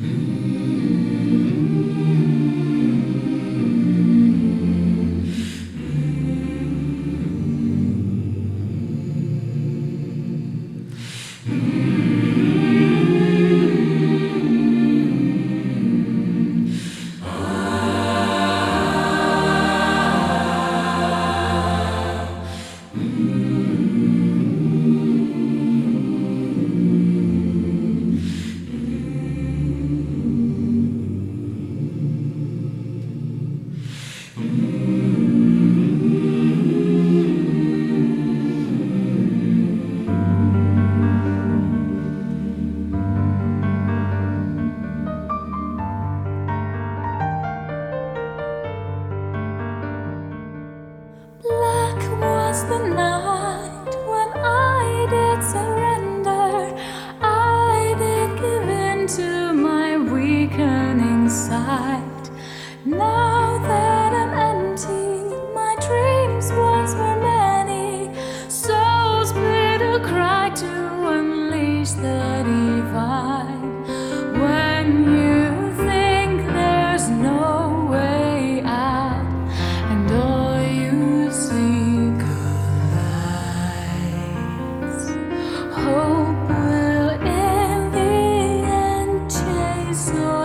Black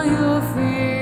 your fears